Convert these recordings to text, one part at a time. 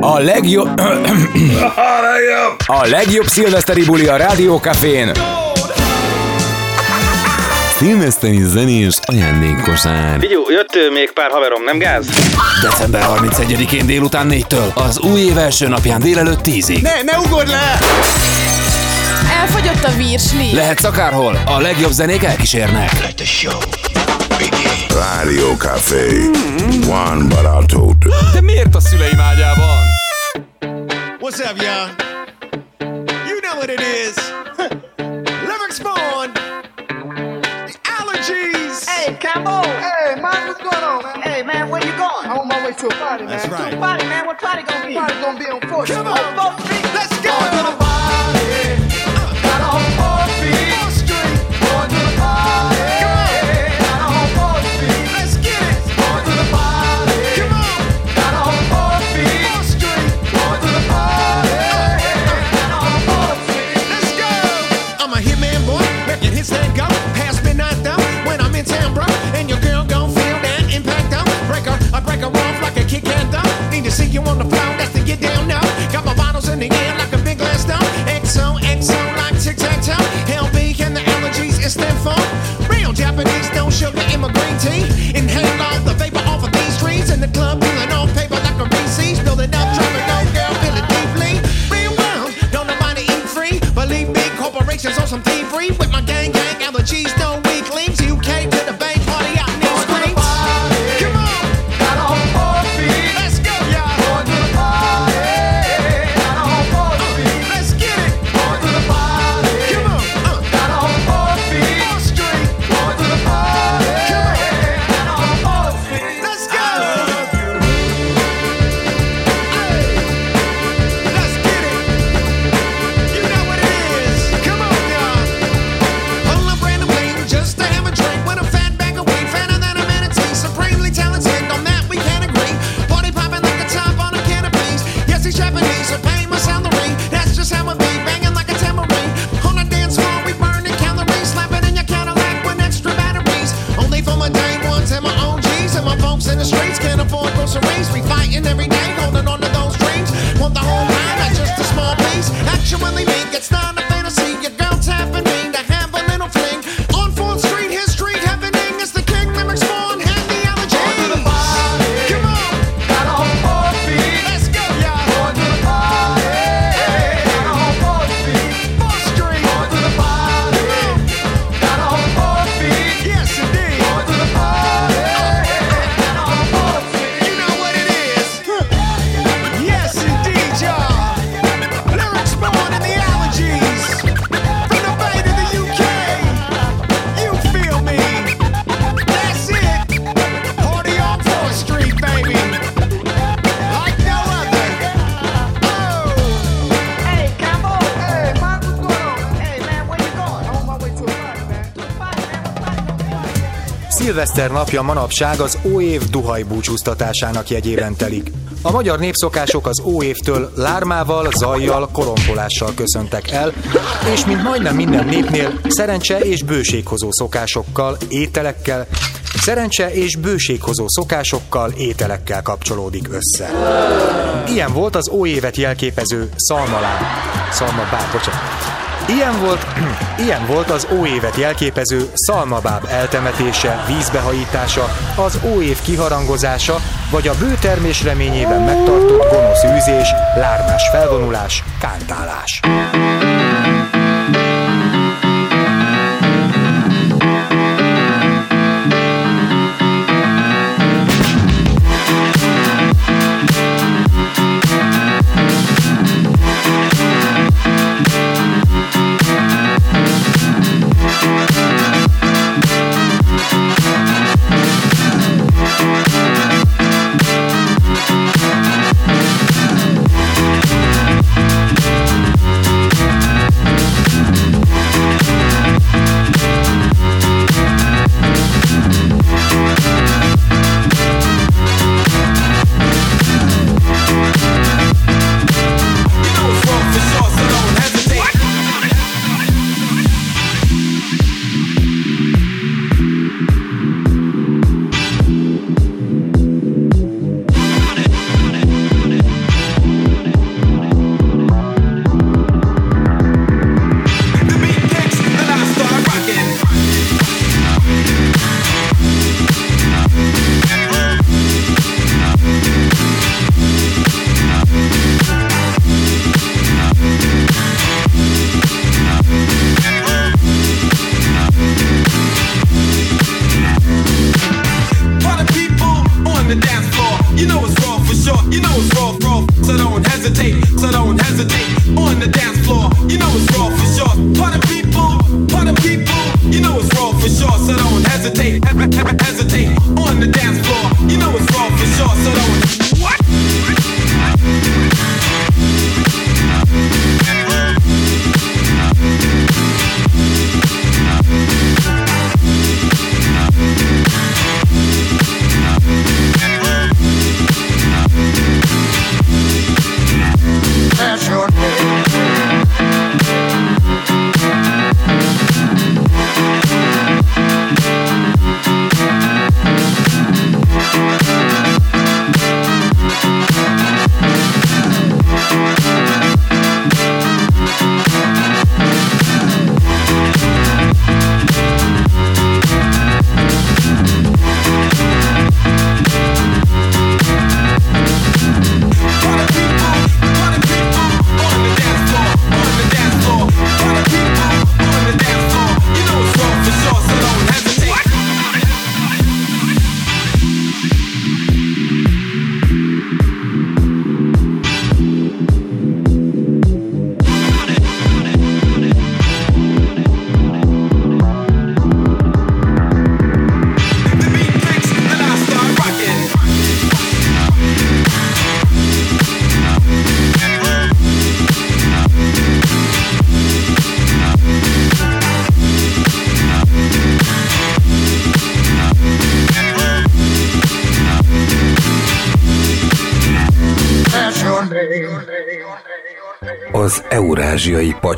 A legjobb... a legjobb szilveszteri buli a Rádiókafén. Szilveszteri zenés ajándékosár. Figyú, jött még pár haverom, nem gáz? December 31-én délután 4-től, az új év első napján délelőtt 10-ig. Ne, ne ugorj le! Elfogyott a virsli. Lehetsz akárhol, a legjobb zenék elkísérnek. Radio Café. Juan Barato. De miért a szüleim ágyában? What's up, y'all? You know what it is. Lyric Spawn. The allergies. Hey, Cambo. Hey, man, what's going on, man? Hey, man, where you going? I'm on my way to a party, man. Right. To a party, man. What party gonna be? Party gonna be on 4th Come on. On 4th Street. Let's see you on the floor, that's to get down now. Got my bottles in the air like a big glass down. XO, XO, like tic tac toe. LB and the allergies, it's them fun. Real Japanese, don't sugar in my green tea. Inhale all the vapor off of these trees. In the club, peeling off paper like a Reese's. Building up traffic, no girl, feel it deeply. Real world, don't nobody eat free. Believe me, corporations on some thievery. With my gang, gang, allergies, no Szilveszter napja manapság az óév duhaj búcsúztatásának jegyében telik. A magyar népszokások az óévtől lármával, zajjal, korompolással köszöntek el, és mint majdnem minden népnél szerencse és bőséghozó szokásokkal, ételekkel, szerencse és bőséghozó szokásokkal, ételekkel kapcsolódik össze. Ilyen volt az óévet jelképező szalmaláb, szalmabáb, bocsánat, Ilyen volt, ilyen volt az óévet jelképező szalmabáb eltemetése, vízbehajítása, az óév kiharangozása, vagy a bőtermés reményében megtartott gonosz űzés, lármás felvonulás, kántálás.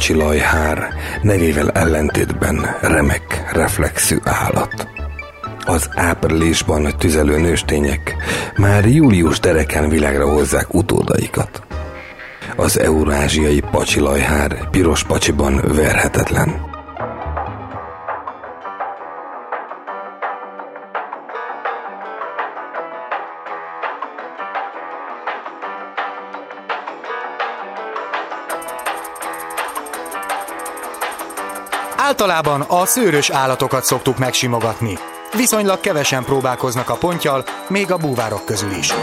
Eurázsiai pacsilajhár nevével ellentétben remek reflexű állat. Az áprilisban tüzelő nőstények már július dereken világra hozzák utódaikat. Az eurázsiai pacsilajhár piros pacsiban verhetetlen. Általában a szőrös állatokat szoktuk megsimogatni. Viszonylag kevesen próbálkoznak a pontjal, még a búvárok közül is.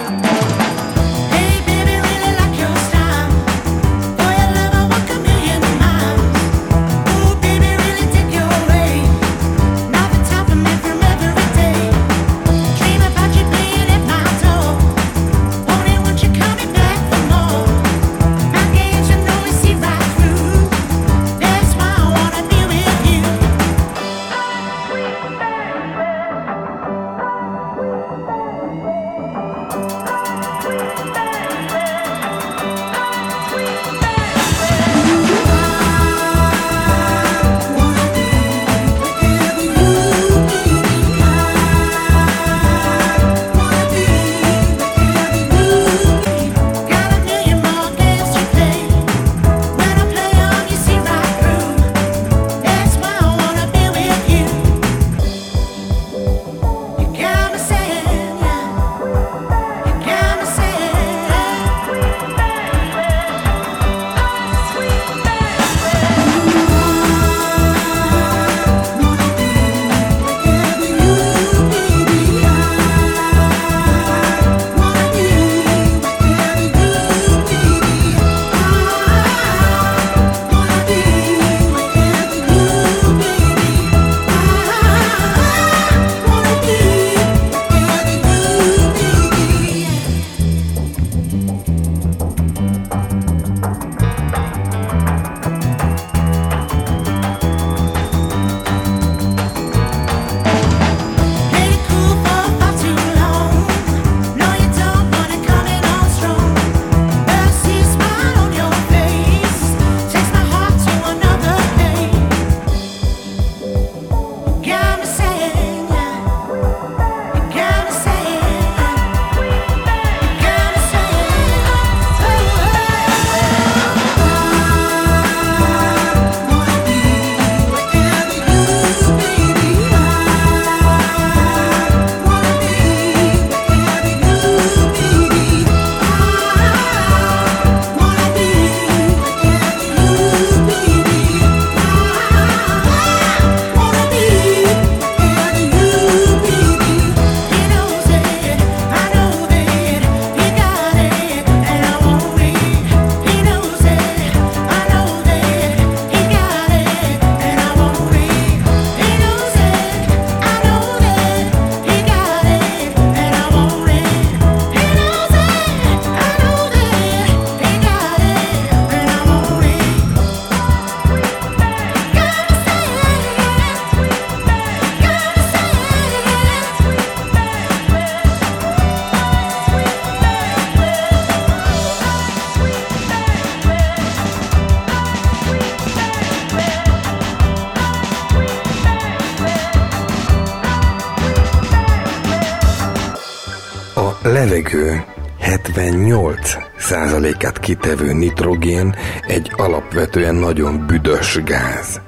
kitevő nitrogén egy alapvetően nagyon büdös gáz.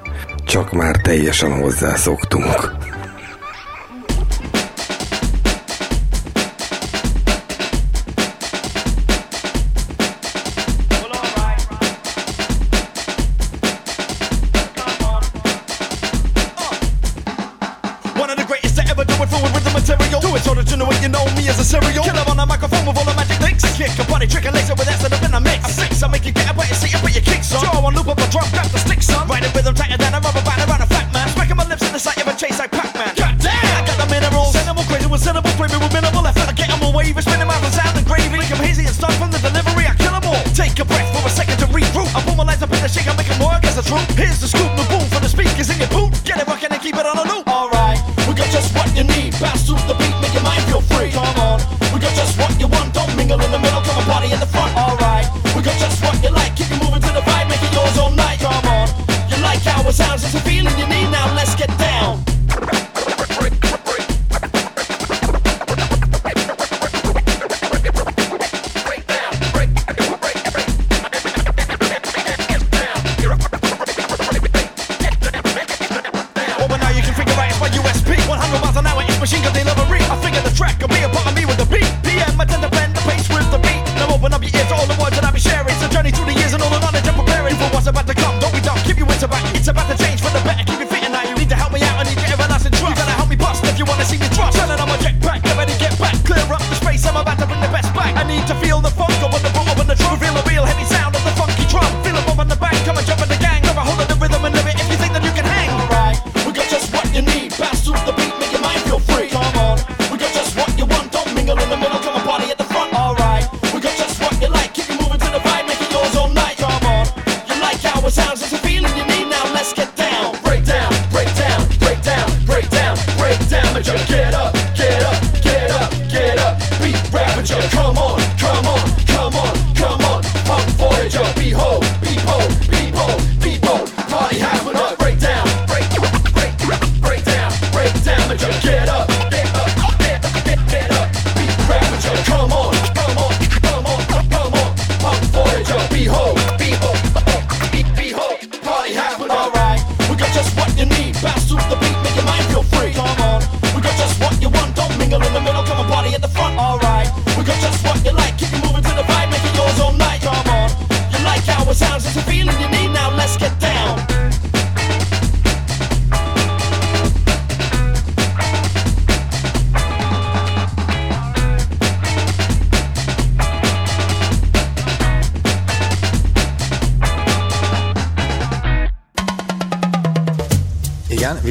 Csak már teljesen hozzászoktunk.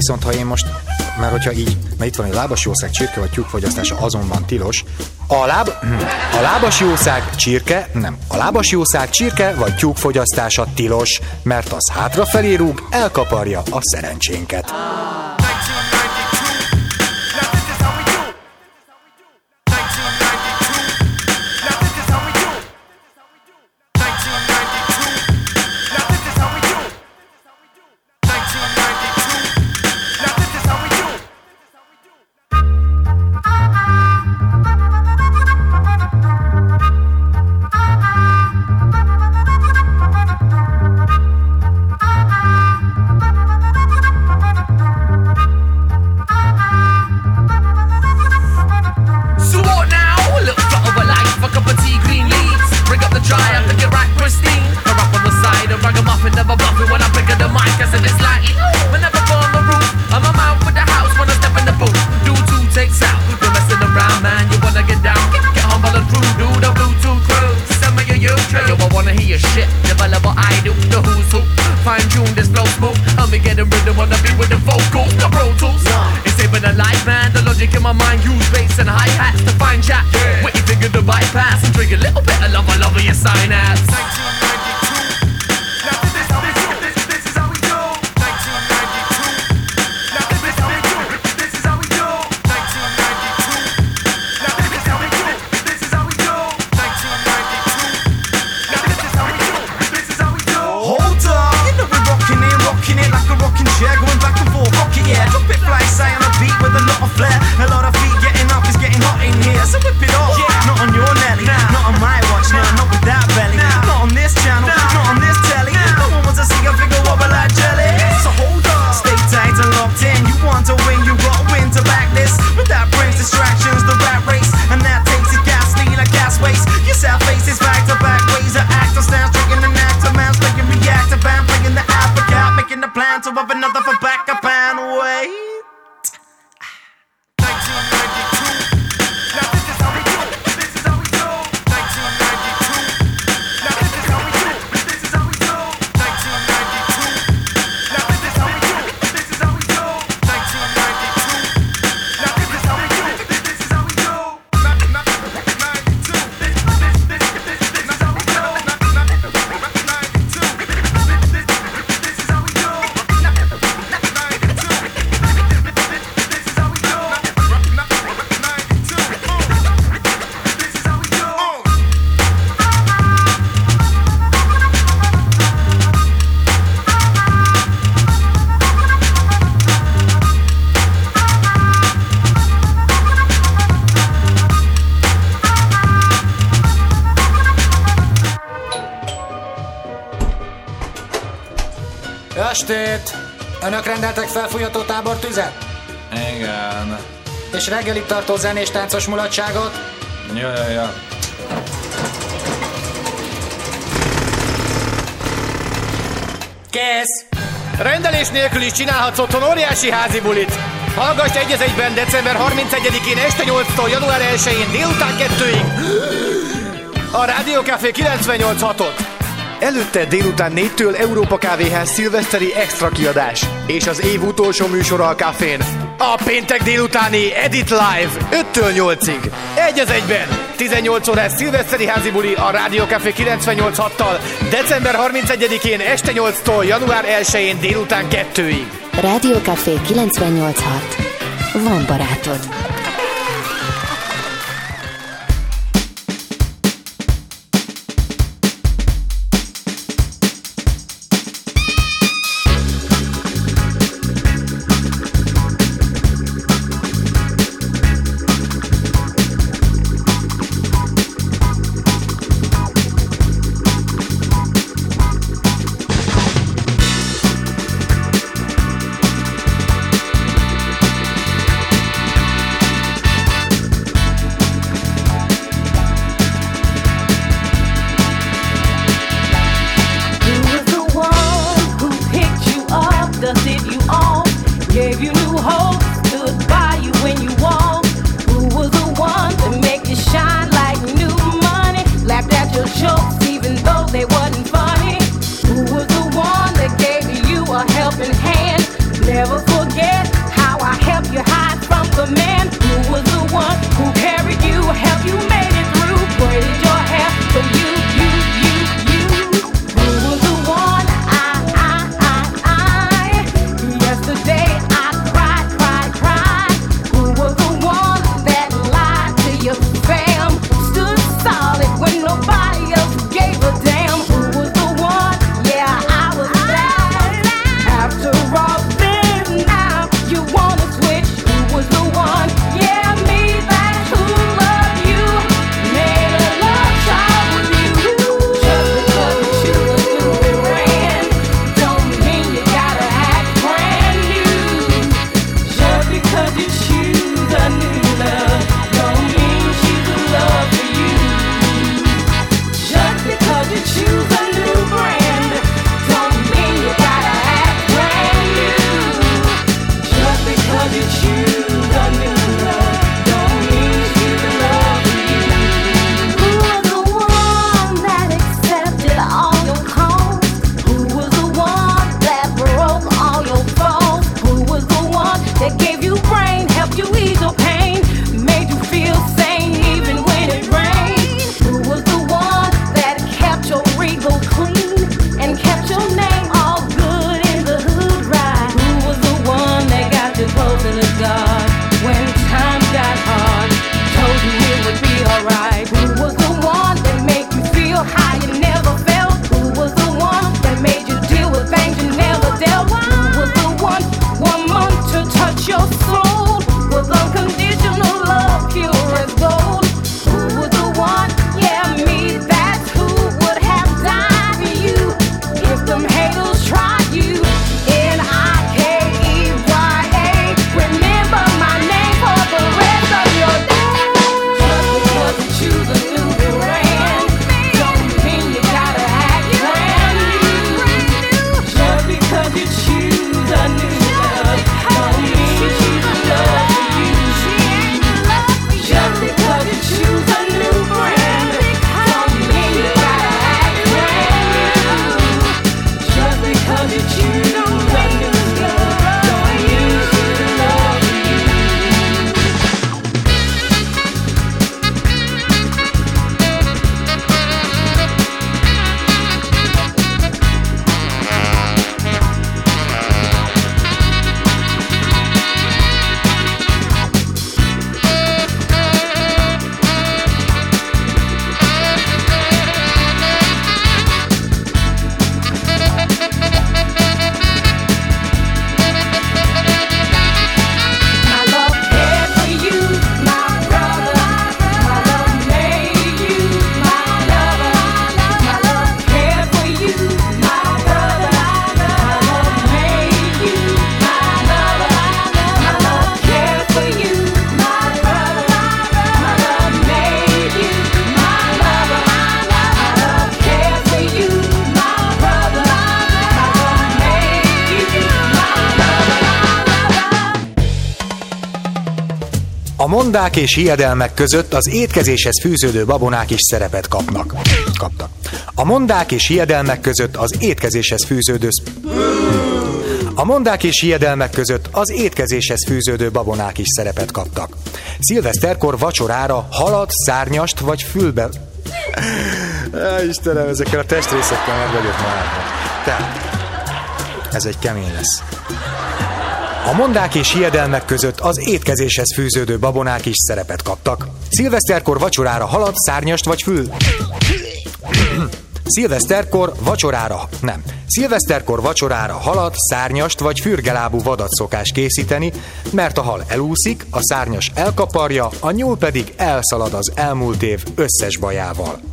Viszont ha én most, mert hogyha így, mert itt van egy lábas jószág, csirke vagy tyúk fogyasztása azonban tilos, a, láb, hm, a lábas jószág csirke, nem, a lábas jószág csirke vagy tyúk fogyasztása tilos, mert az hátrafelé rúg, elkaparja a szerencsénket. Reggelig tartó zenés táncos mulatságot? Ja, ja, ja. Kész! Rendelés nélkül is csinálhatsz otthon óriási házi bulit. Hallgass egy az egyben december 31-én este 8-tól január 1-én délután 2-ig. A Rádió Café 98.6-ot. Előtte délután 4-től Európa Kávéház szilveszteri extra kiadás. És az év utolsó műsora a kafén. A péntek délutáni Edit Live 5-től 8-ig. Egy az egyben. 18 órás szilveszteri házi buli a Rádió Café 98.6-tal. December 31-én este 8-tól január 1-én délután 2-ig. Rádió Café 98.6. Van barátod. Mondák és hiedelmek között az étkezéshez fűződő babonák is szerepet kapnak. Kaptak. A mondák és hiedelmek között az étkezéshez fűződő... A mondák és hiedelmek között az étkezéshez fűződő babonák is szerepet kaptak. Szilveszterkor vacsorára halat, szárnyast vagy fülbe... Istenem, ezekkel a testrészekkel meg vagyok már. Tehát, ez egy kemény lesz. A mondák és hiedelmek között az étkezéshez fűződő babonák is szerepet kaptak. Szilveszterkor vacsorára halat, szárnyast vagy fül... Szilveszterkor vacsorára, nem. Szilveszterkor vacsorára halat, szárnyast vagy fürgelábú vadat szokás készíteni, mert a hal elúszik, a szárnyas elkaparja, a nyúl pedig elszalad az elmúlt év összes bajával.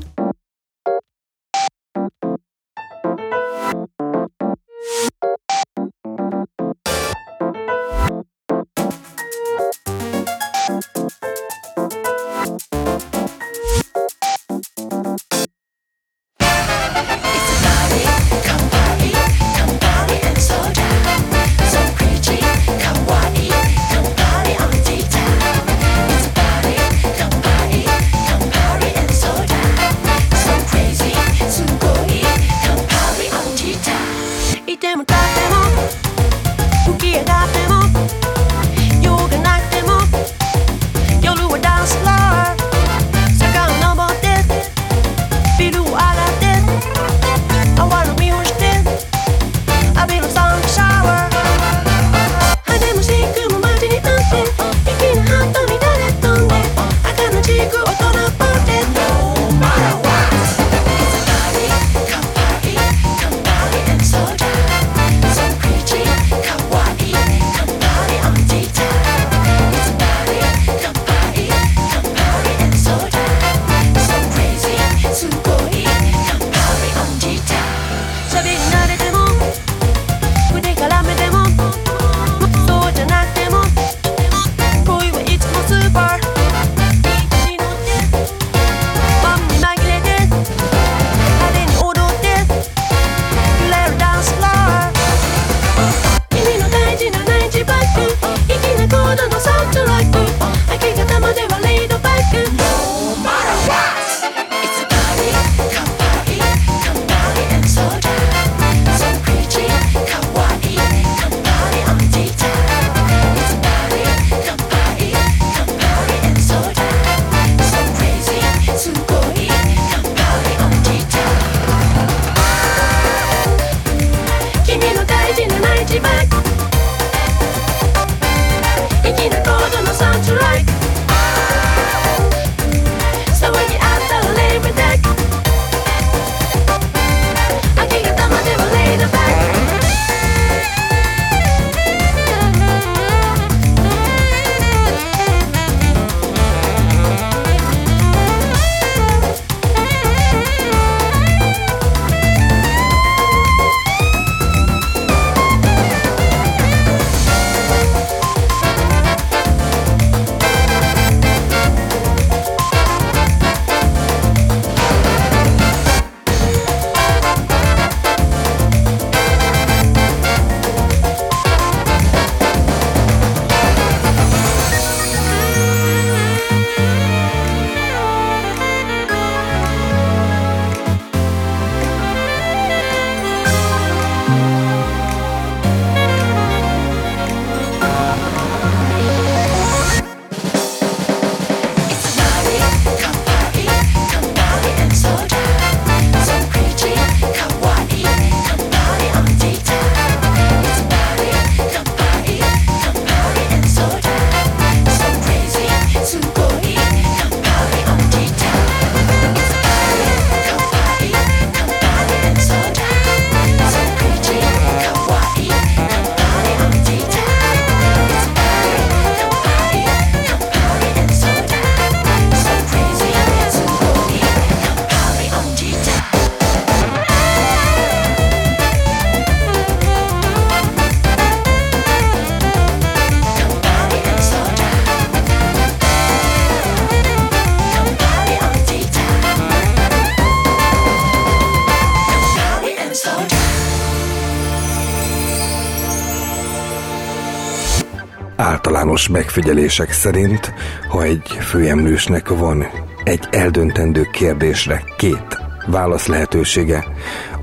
Általános megfigyelések szerint, ha egy főemlősnek van egy eldöntendő kérdésre két válasz lehetősége,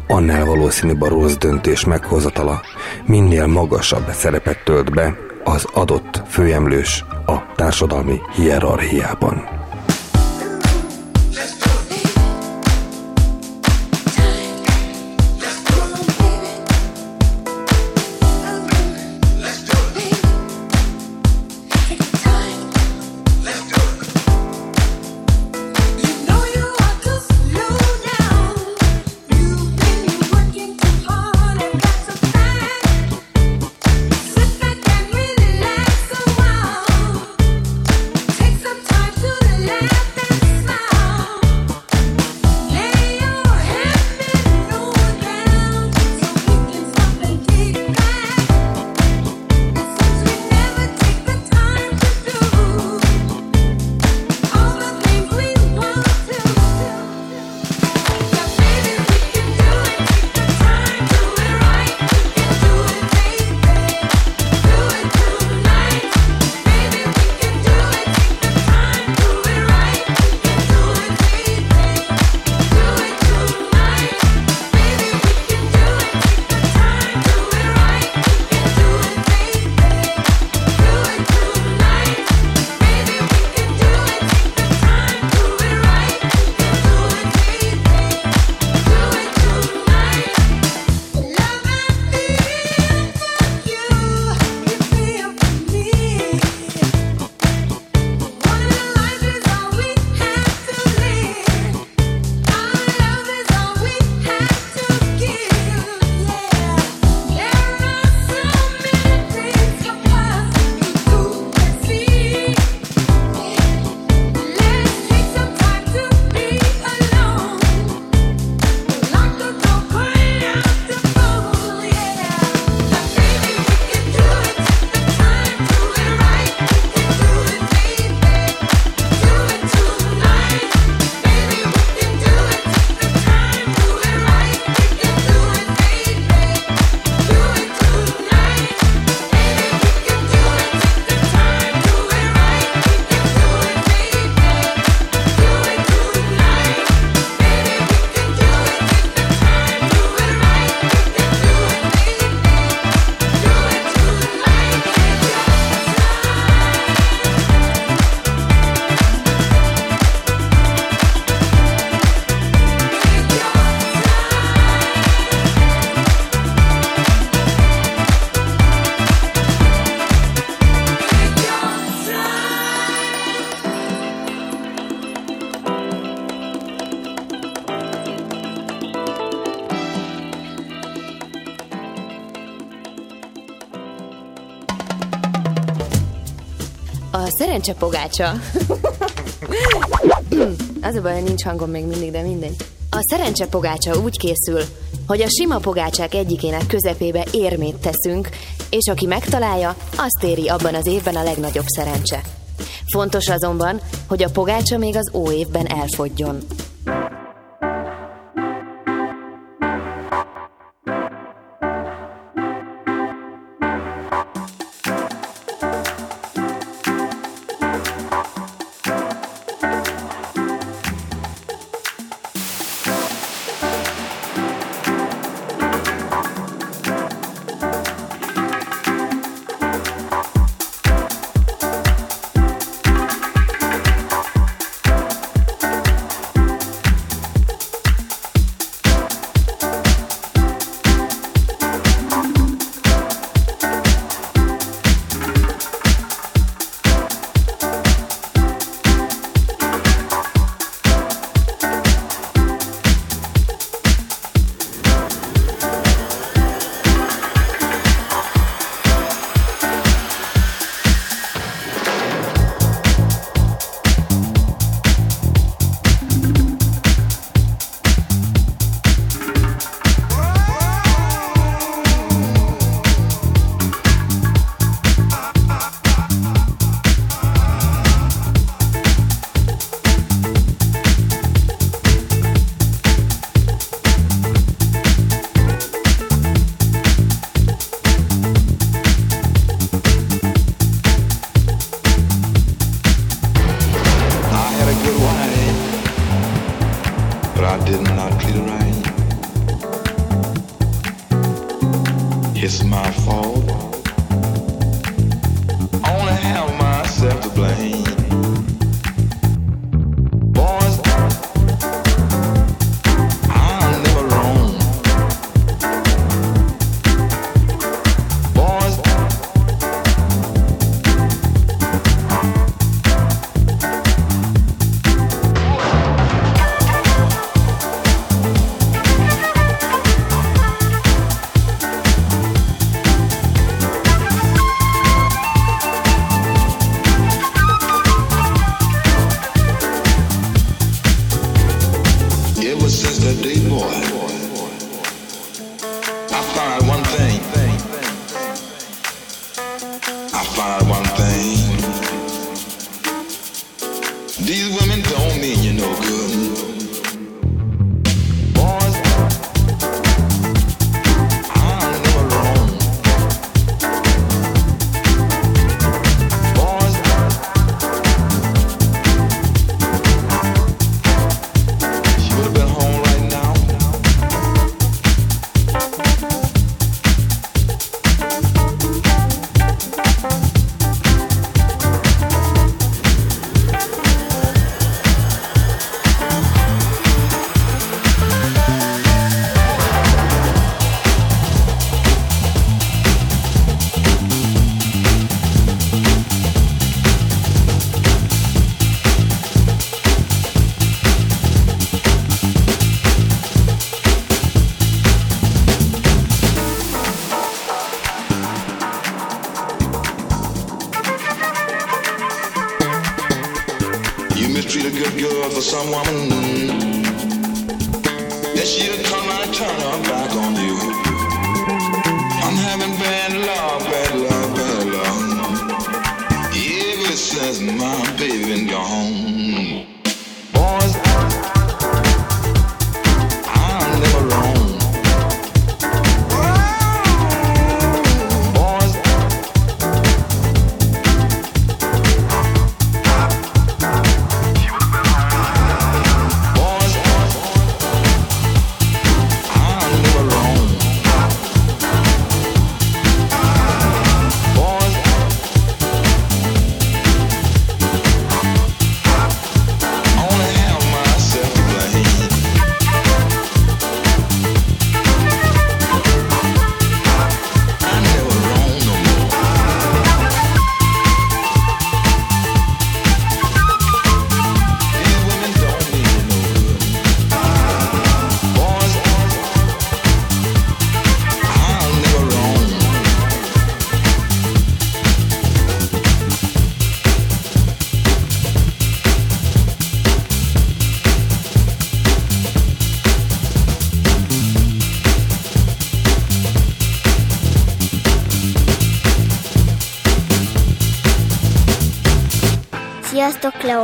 annál valószínűbb a rossz döntés meghozatala, minél magasabb szerepet tölt be az adott főemlős a társadalmi hierarchiában. A szerencse pogácsa. Az a baj, nincs hangom még mindig, de mindegy. A szerencse pogácsa úgy készül, hogy a sima pogácsák egyikének közepébe érmét teszünk, és aki megtalálja, azt éri abban az évben a legnagyobb szerencse. Fontos azonban, hogy a pogácsa még az óévben elfogjon.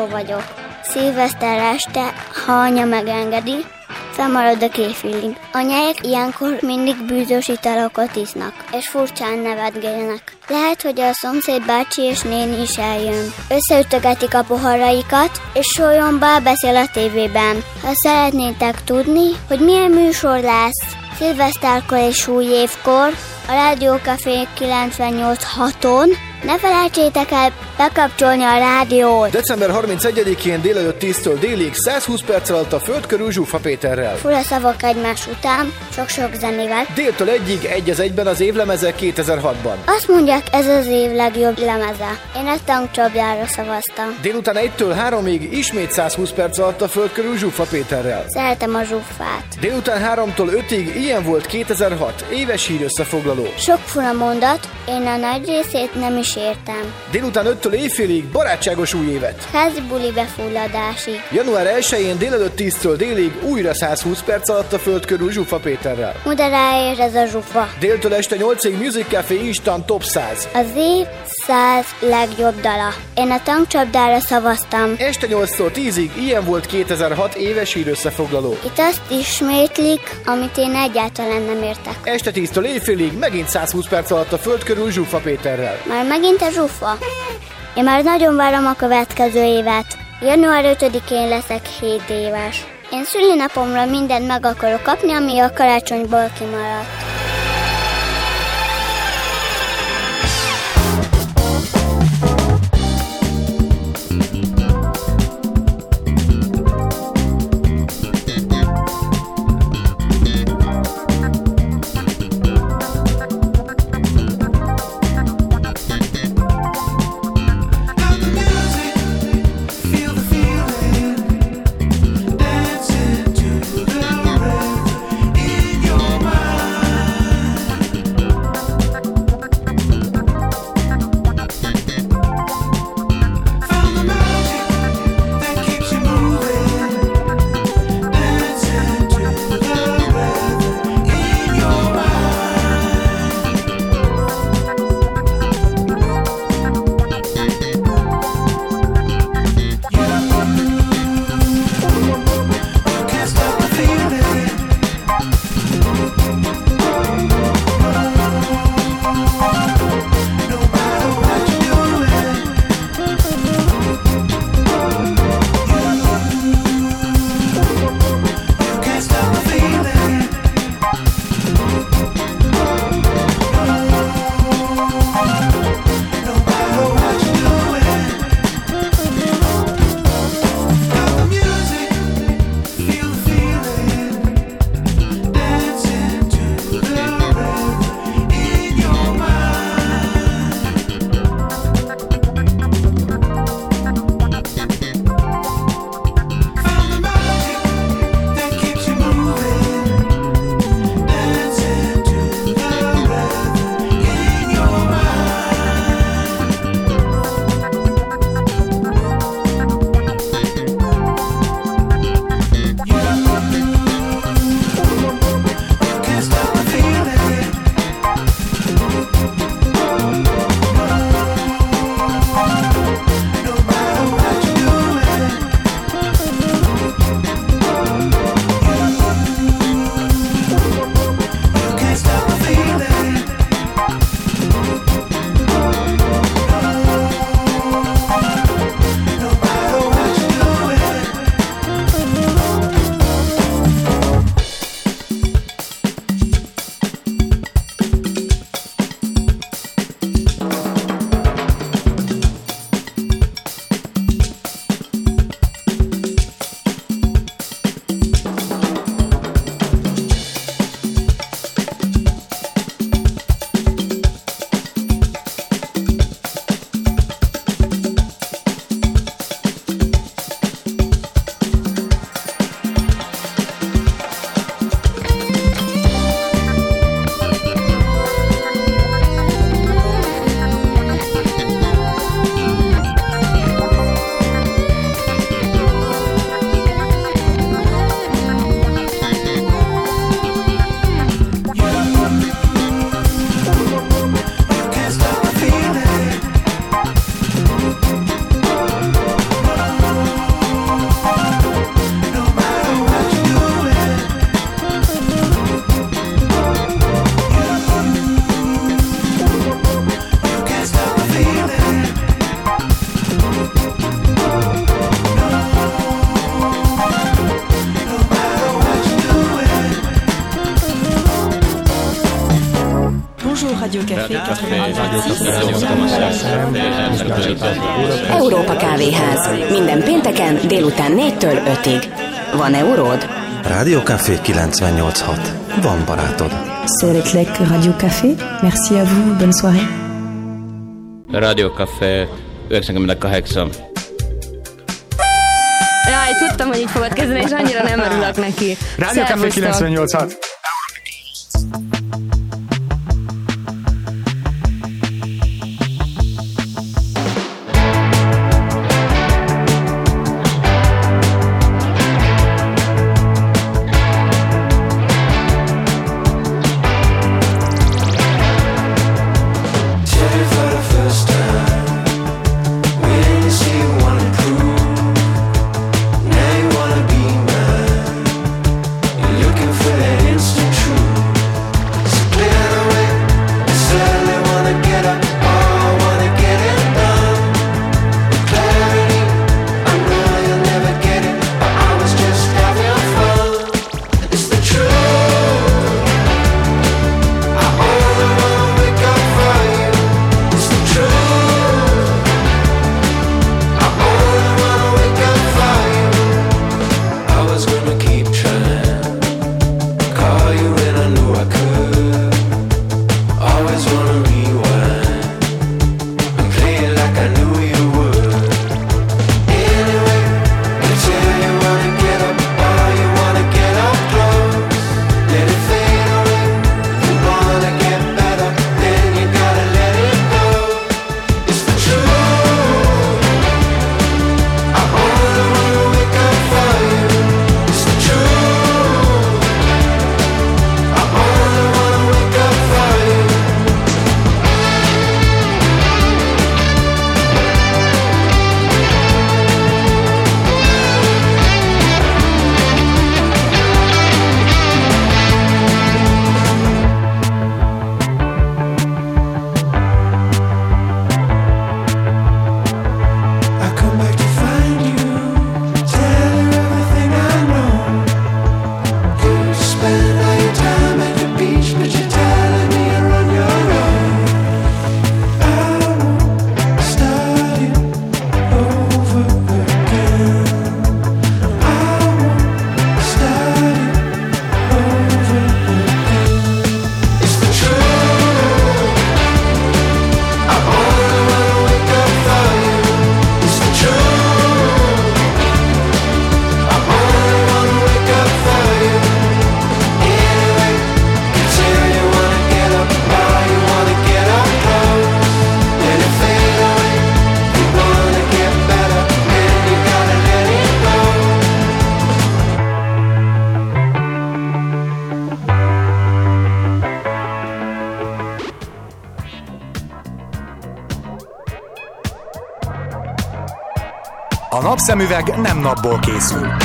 Leo vagyok. Szilveszter este, ha anya megengedi, felmaradok éjfélig. Anyáik ilyenkor mindig bűzös italokat isznak, és furcsán nevetgélnek. Lehet, hogy a szomszéd bácsi és néni is eljön. Összeütögetik a poharaikat, és sólyomba beszél a tévében. Ha szeretnétek tudni, hogy milyen műsor lesz, szilveszterkor és új évkor, a Rádió Café 98.6-on, ne felejtsétek el bekapcsolni a rádiót! December 31-én délelőtt 10-től délig 120 perc alatt a Föld körül Zsufa Péterrel. Fura szavak egymás után, sok-sok zenével. Déltől egyig egy az egyben az évlemezek 2006-ban. Azt mondják, ez az év legjobb lemeze. Én a tankcsapdára szavaztam. Délután 1-től 3-ig ismét 120 perc alatt a Föld körül Zsufa Péterrel. Szeretem a zsúfát. Délután 3-tól 5-ig ilyen volt 2006, éves hír összefoglaló. Sok fura mondat, én a nagy részét nem is értem. Délután 5-től éjfélig barátságos új évet. Házi buli befulladásig. Január 1-én délelőtt 10-től délig újra 120 perc alatt a Föld körül Zsufa Péterrel. Ráér ez a zsufa. Déltől este 8-ig Music Café Instant Top 100. Az év száz legjobb dala. Én a tankcsapdára szavaztam. Este 8-tól 10-ig ilyen volt 2006 éves hír összefoglaló. Itt azt ismétlik, amit én egyáltalán nem értek. Este 10-től éjfélig megint 120 perc alatt a Föld körül Zsufa Péterrel. Már megint a zsufa? Én már nagyon várom a következő évet. Január 5-én leszek 7 éves. Én szülinapomra mindent meg akarok kapni, ami a karácsonyból kimaradt. Európa Kávéház. Minden pénteken délután 4-től 5-ig. Van euród? Rádió Café 986. Van barátod. C'est l'éclec Radio Café. Merci à vous. Bonne soirée. Radio Café 98 Jaj, tudtam, hogy így fogod kezdeni, és annyira nem örülök neki. Rádió Café 986. Napszemüveg nem napból készül.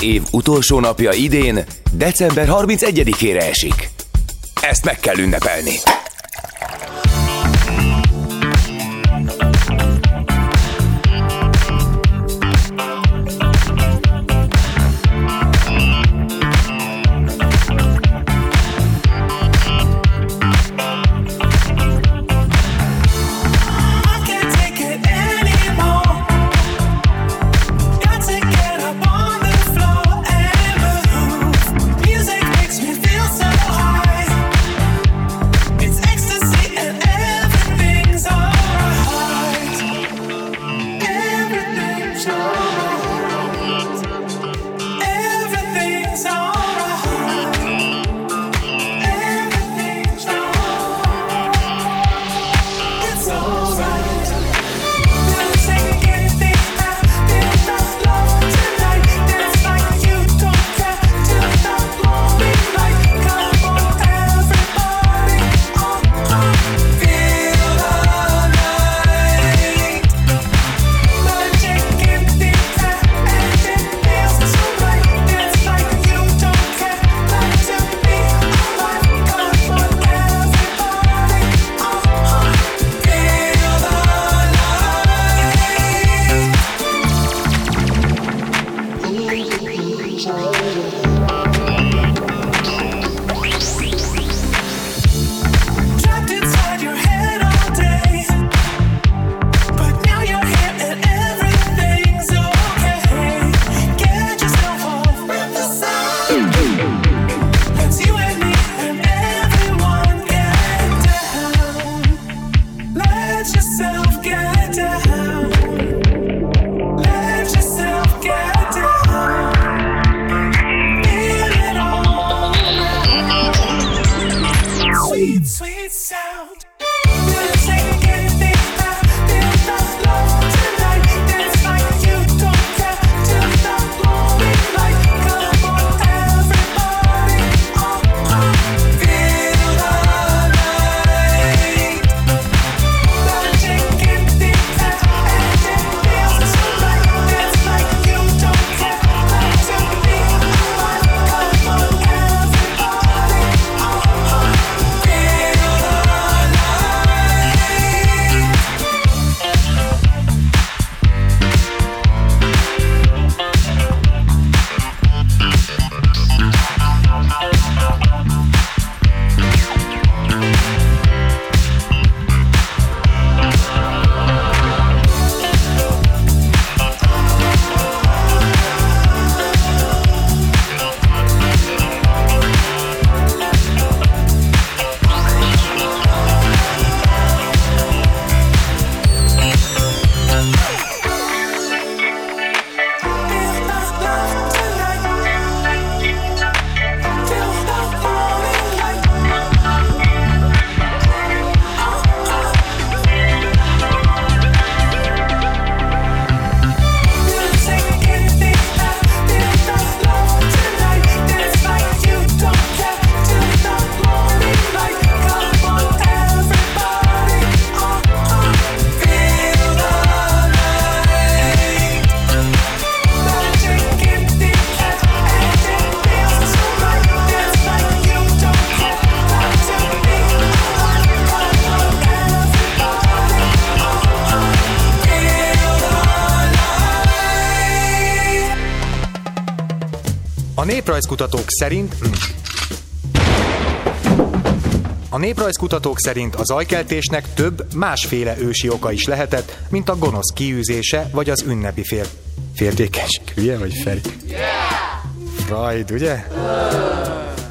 Év utolsó napja idén december 31-ére esik. Ezt meg kell ünnepelni. Néprajzkutatók szerint... A néprajzkutatók szerint az ajkeltésnek több másféle ősi oka is lehetett, mint a gonosz kiűzése vagy az ünnepi fél... Féltékenység, hülye vagy Feri? Freud, ugye?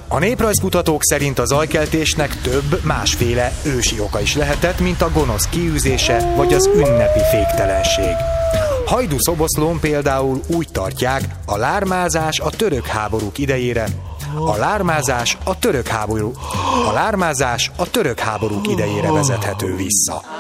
A néprajzkutatók szerint az ajkeltésnek több másféle ősi oka is lehetett, mint a gonosz kiűzése vagy az ünnepi féktelenség. Hajdu szoboszlón például úgy tartják, a lármázás a török háborúk idejére, a lármázás a török háború, a lármázás a török háborúk idejére vezethető vissza.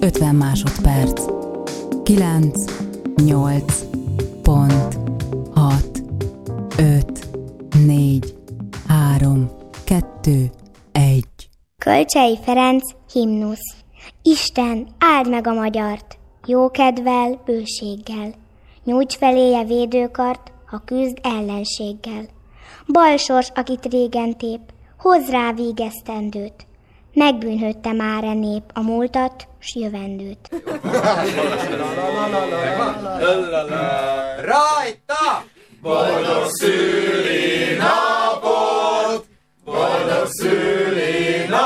59 perc, 50 másodperc. 9, 8, pont, 6, 5, 4, 3, 2, 1. Kölcsei Ferenc himnusz. Isten, áld meg a magyart, jókedvel, bőséggel. Nyújts feléje védőkart, ha küzd ellenséggel. Balsors, akit régen tép, hozz rá vígesztendőt. Megbűnhödte már a nép a múltat, s jövendőt. Rajta! Boldog szülinapot! Boldog szülinapot!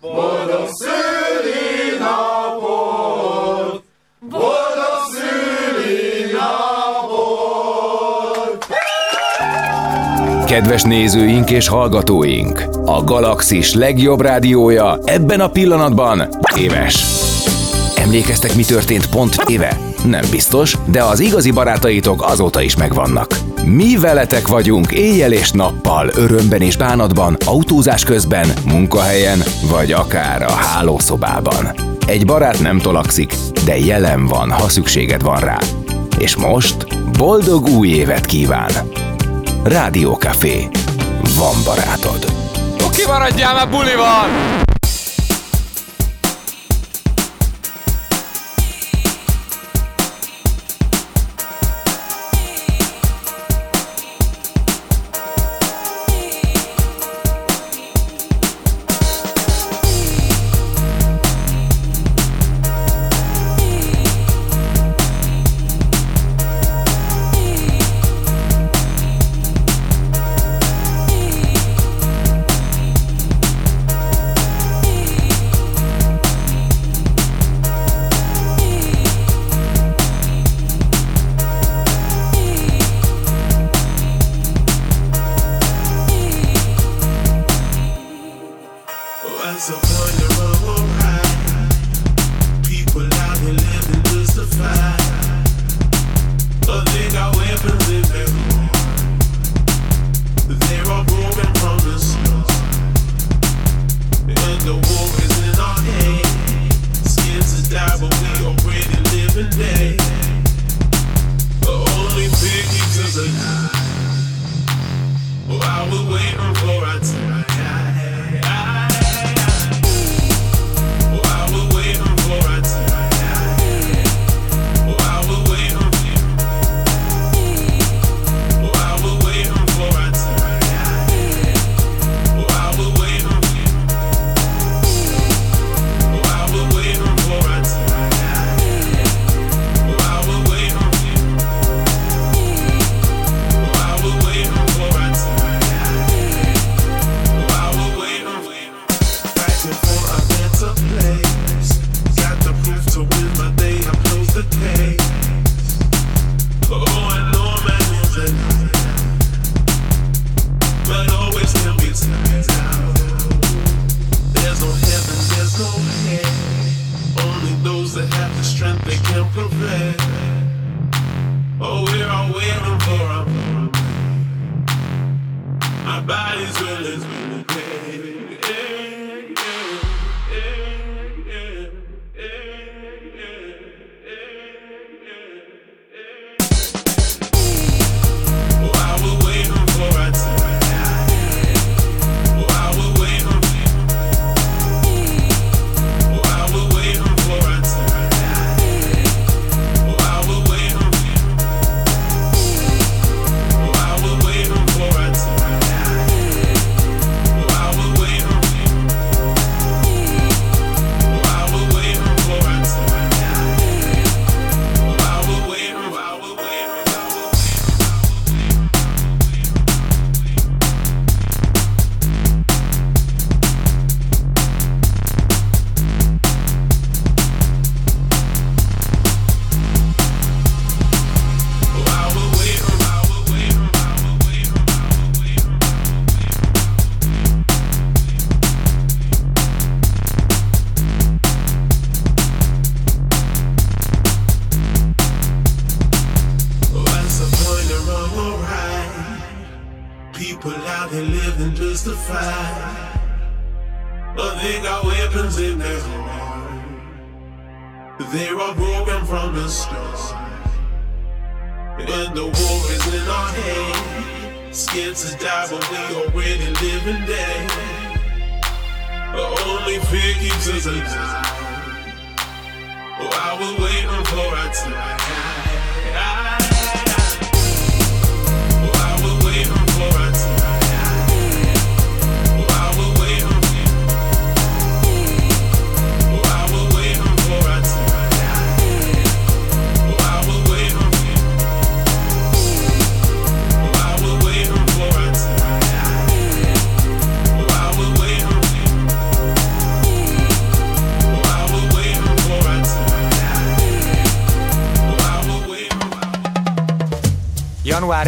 Boldog szülinapot! Kedves nézőink és hallgatóink! A Galaxis legjobb rádiója ebben a pillanatban éves. Emlékeztek, mi történt pont éve? Nem biztos, de az igazi barátaitok azóta is megvannak. Mi veletek vagyunk éjjel és nappal, örömben és bánatban, autózás közben, munkahelyen, vagy akár a hálószobában. Egy barát nem tolakszik, de jelen van, ha szükséged van rá. És most boldog új évet kíván! Rádiókafé. Van barátod. Oké, maradjál már bulival!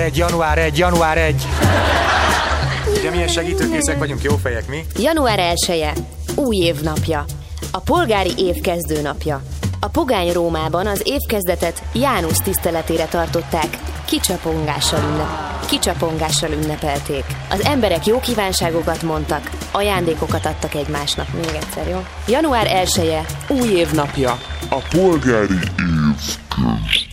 1, január 1, január 1. Ugye milyen segítőkészek vagyunk, jó fejek, mi? Január 1 -e, új évnapja. A polgári év kezdőnapja. A pogány Rómában az évkezdetet jánusz tiszteletére tartották, kicsapongással, ünnep- kicsapongással ünnepelték. Az emberek jó kívánságokat mondtak, ajándékokat adtak egymásnak. Még egyszer, jó? Január 1 -e, új évnapja. A polgári év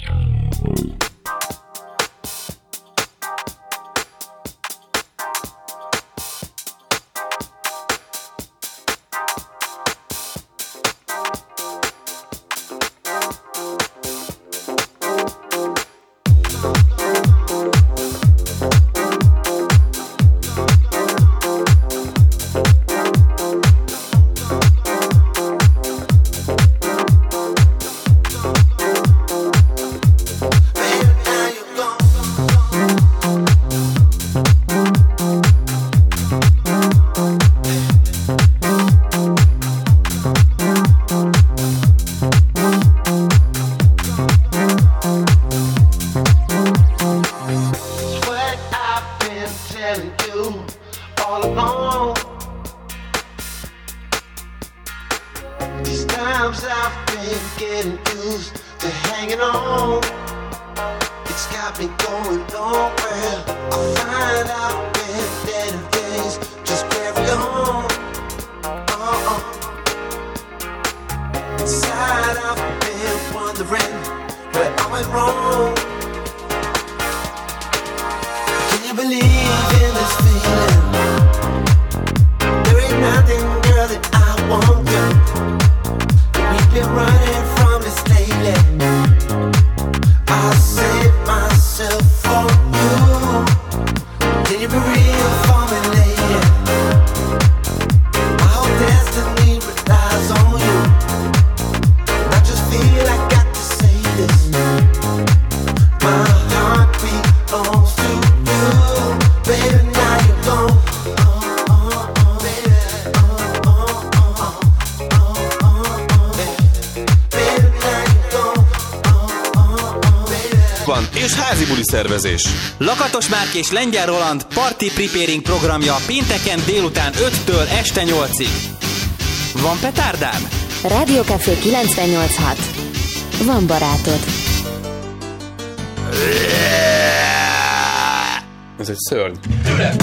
szervezés. Lakatos Márk és Lengyel Roland Party Preparing programja pénteken délután 5-től este 8-ig. Van petárdám? Rádiókafé 986. Van barátod. Ez egy szörny. Üreg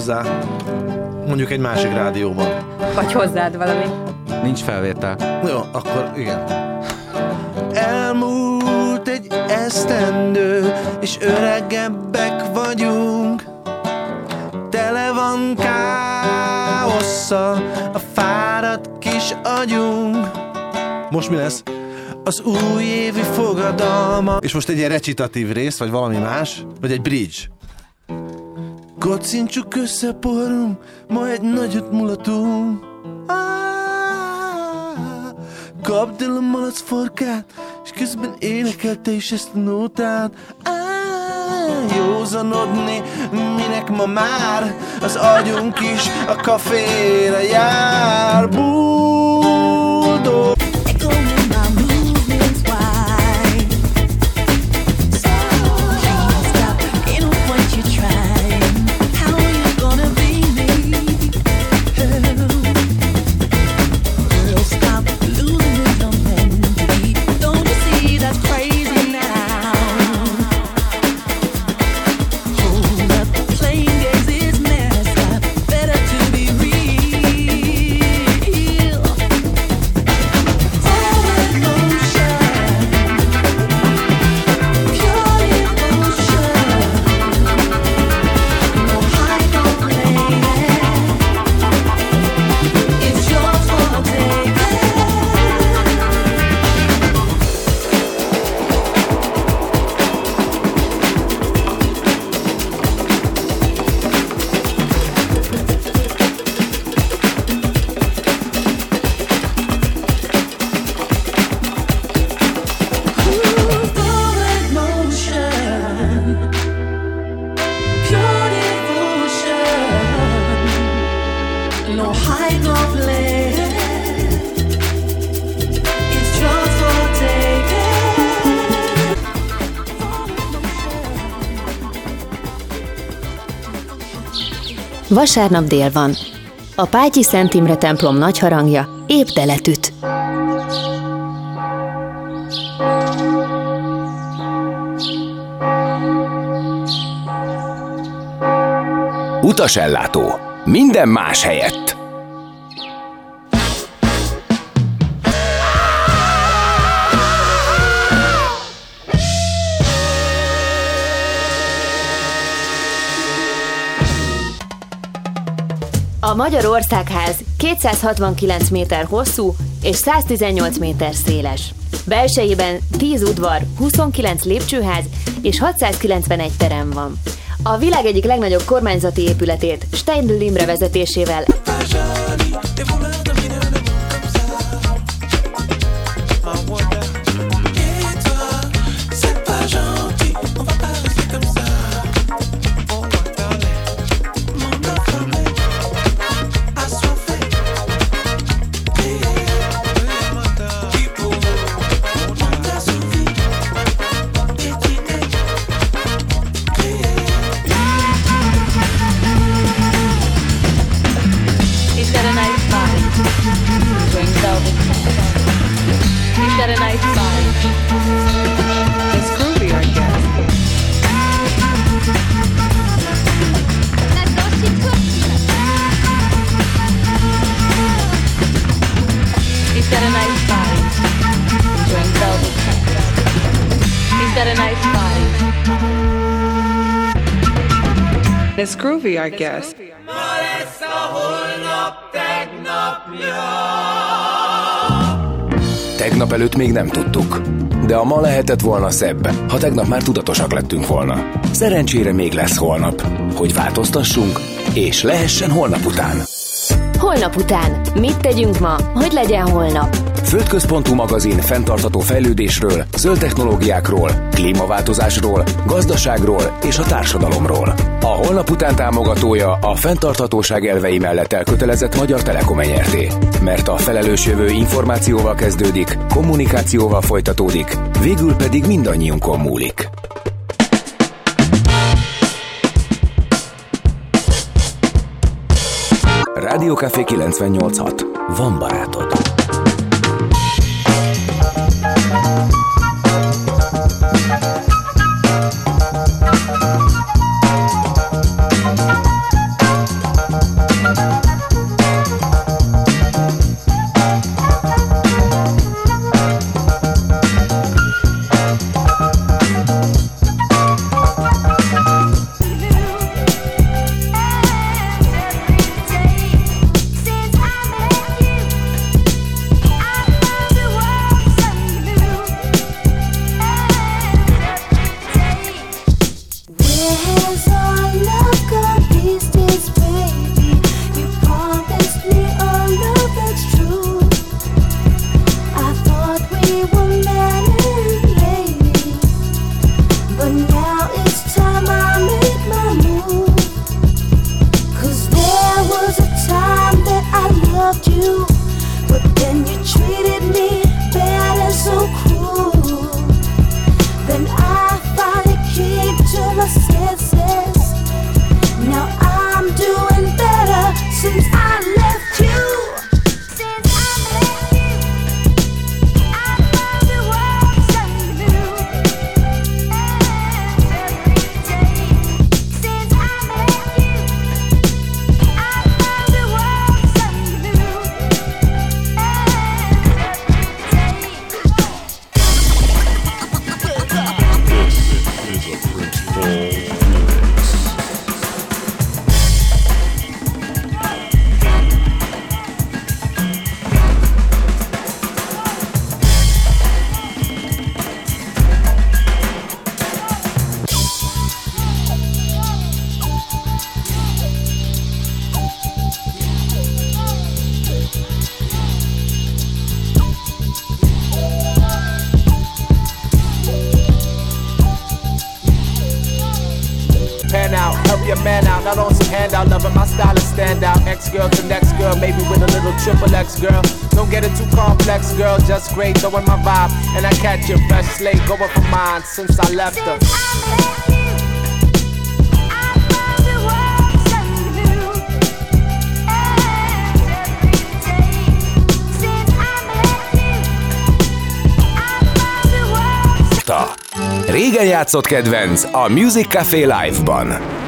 hozzá, mondjuk egy másik rádióban. Vagy hozzád valami. Nincs felvétel. Jó, akkor igen. Elmúlt egy esztendő, és öregebbek vagyunk. Tele van káosza a fáradt kis agyunk. Most mi lesz? az újévi fogadalma. És most egy ilyen recitatív rész, vagy valami más, vagy egy bridge. Kacincsuk össze ma egy nagyot mulatunk. Kapd el a malac forkát, és közben énekel te is ezt a nótát. Józanodni, minek ma már, az agyunk is a kaféra jár. Buldog. Vasárnap dél van. A Pátyi Szent Imre templom nagy harangja épp deletüt. Utasellátó. Minden más helyett. A Magyar Országház 269 méter hosszú és 118 méter széles. Belsejében 10 udvar, 29 lépcsőház és 691 terem van. A világ egyik legnagyobb kormányzati épületét Steindl Imre vezetésével Groovy, I guess. Tegnap előtt még nem tudtuk. De a ma lehetett volna szebb, ha tegnap már tudatosak lettünk volna. Szerencsére még lesz holnap, hogy változtassunk, és lehessen holnap után. Holnap után. Mit tegyünk ma, hogy legyen holnap? Földközpontú magazin fenntartató fejlődésről, zöld technológiákról, klímaváltozásról, gazdaságról és a társadalomról. A holnap után támogatója a fenntarthatóság elvei mellett elkötelezett Magyar Telekom NRT. Mert a felelős jövő információval kezdődik, kommunikációval folytatódik, végül pedig mindannyiunkon múlik. Rádiókafé 98.6. Van barátod. grade, throwing my vibe. And I catch your best slave going for mine since I left her. Régen játszott kedvenc a Music Café Live-ban.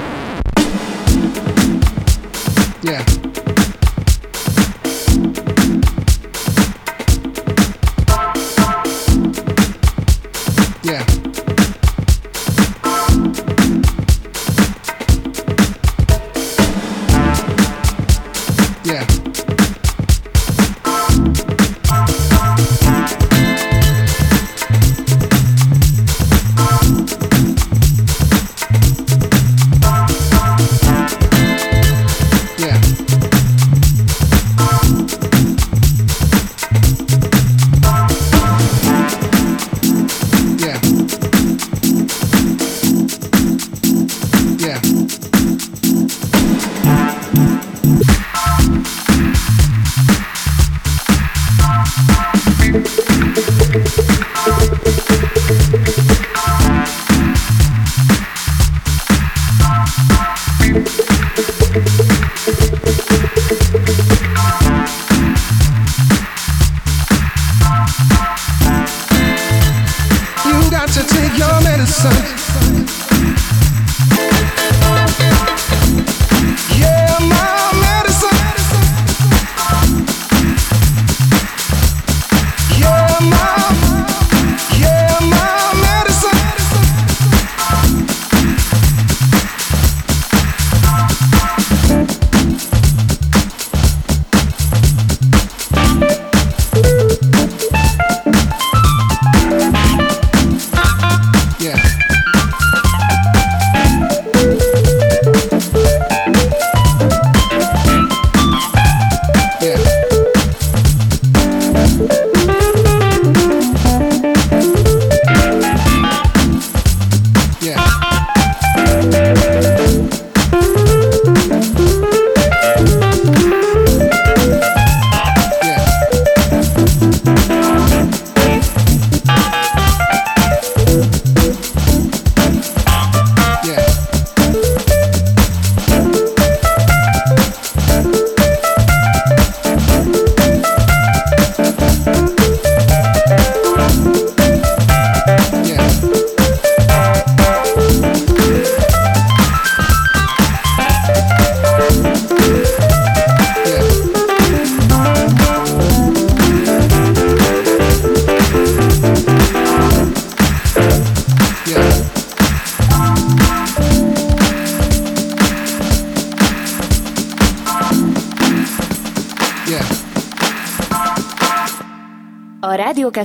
sun.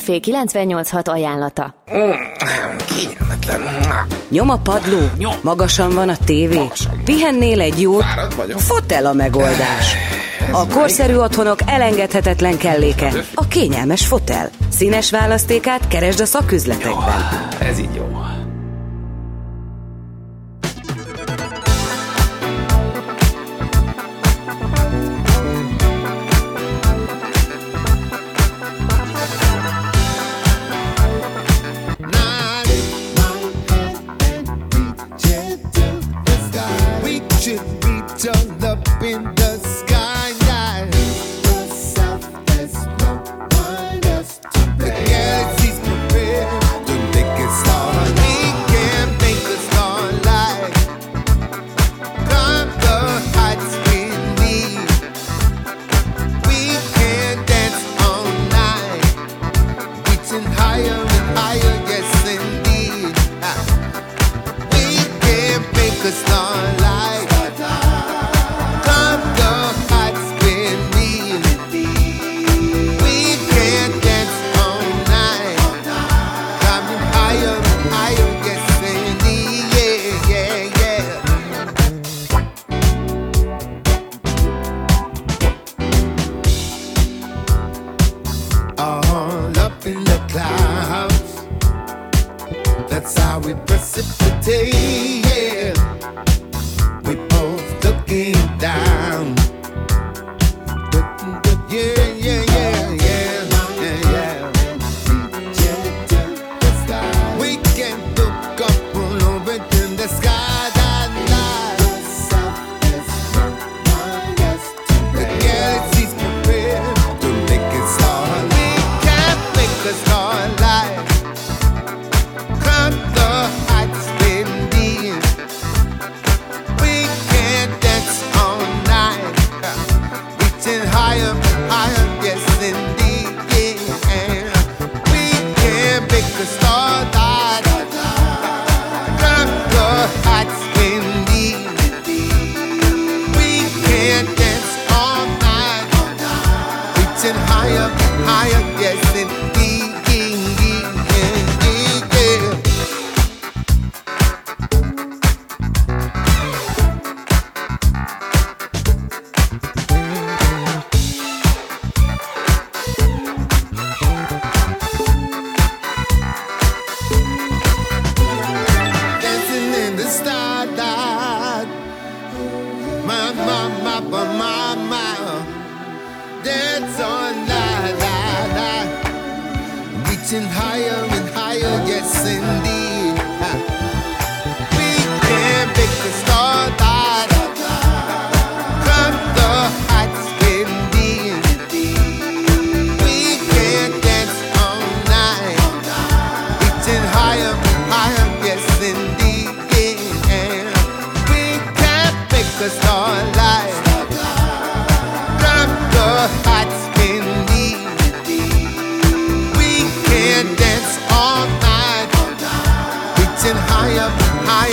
Café 986 ajánlata. Kényelmetlen. Nyom a padló, Nyom. magasan van a tévé. Magasan. Pihennél egy jót, fotel a megoldás. Eh, a korszerű otthonok elengedhetetlen kelléke, a kényelmes fotel. Színes választékát keresd a szaküzletekben. Jó, ez így jó.